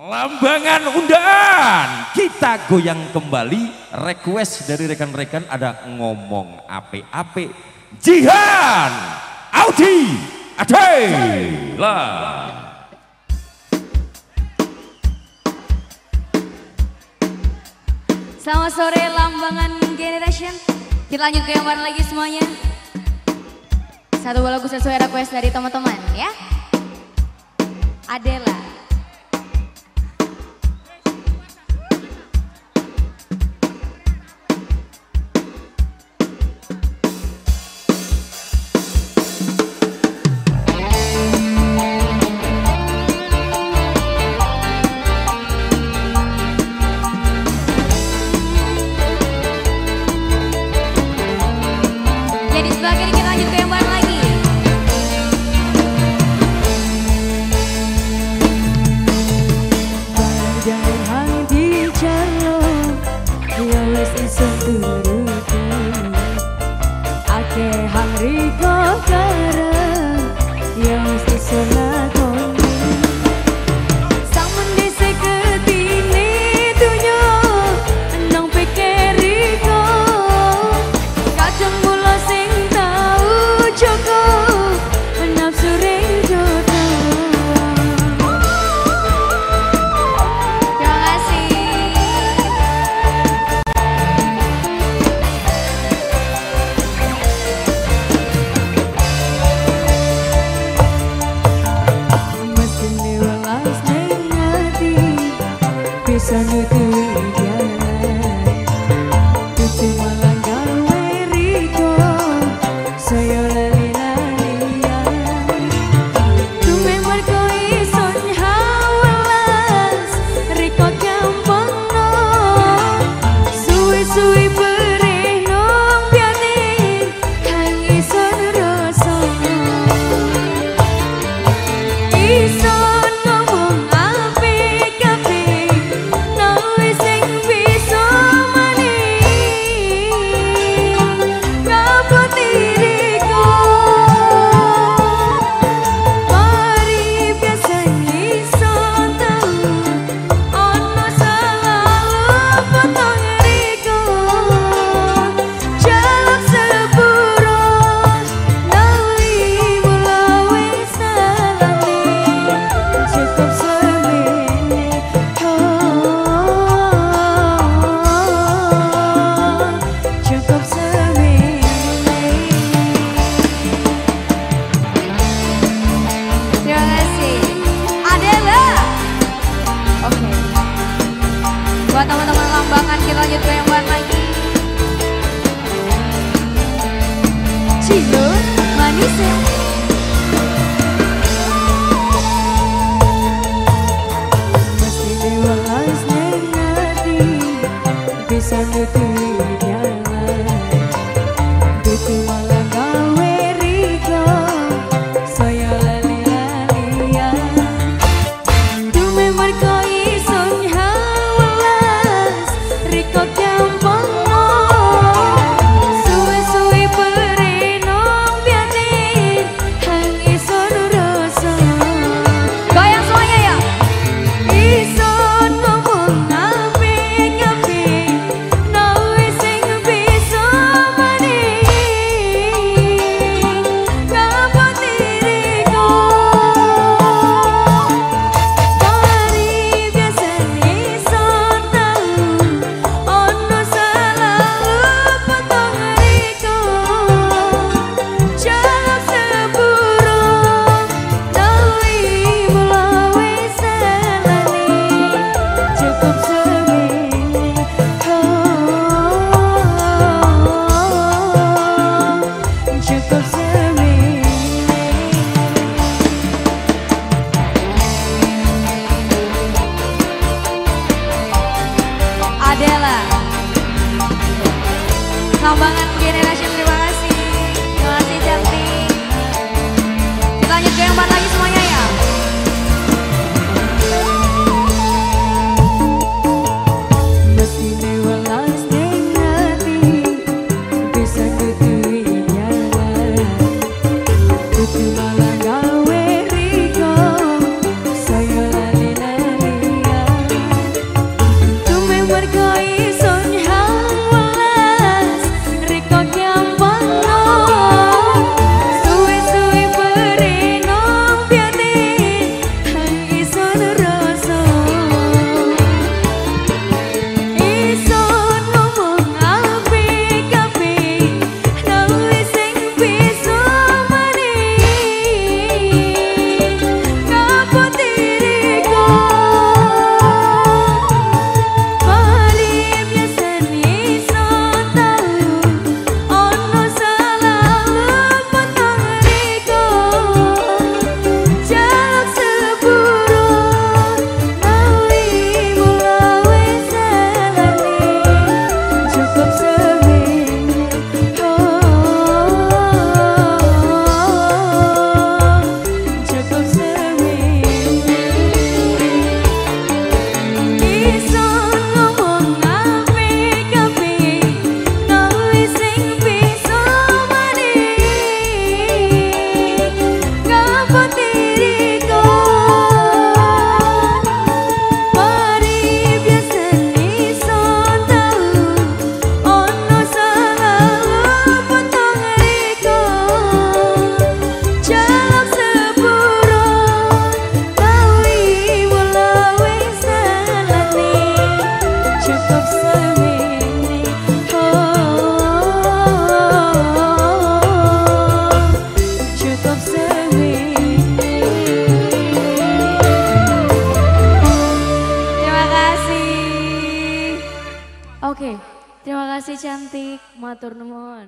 Lambangan undangan kita goyang kembali. Request dari rekan-rekan ada ngomong ape-ape Jihan Audi Adela Selamat sore Lambangan Generation. Kita lanjut ke yang baru lagi semuanya. Satu lagu sesuai request dari teman-teman ya. Adela. Xem sanıdım buat teman-teman lambangan kita lanjut ke yang lain lagi. Cilo manis ya Pasti dewas nanti bisa ngerti Adela Sambangan Generasi kasih cantik, matur nuwun.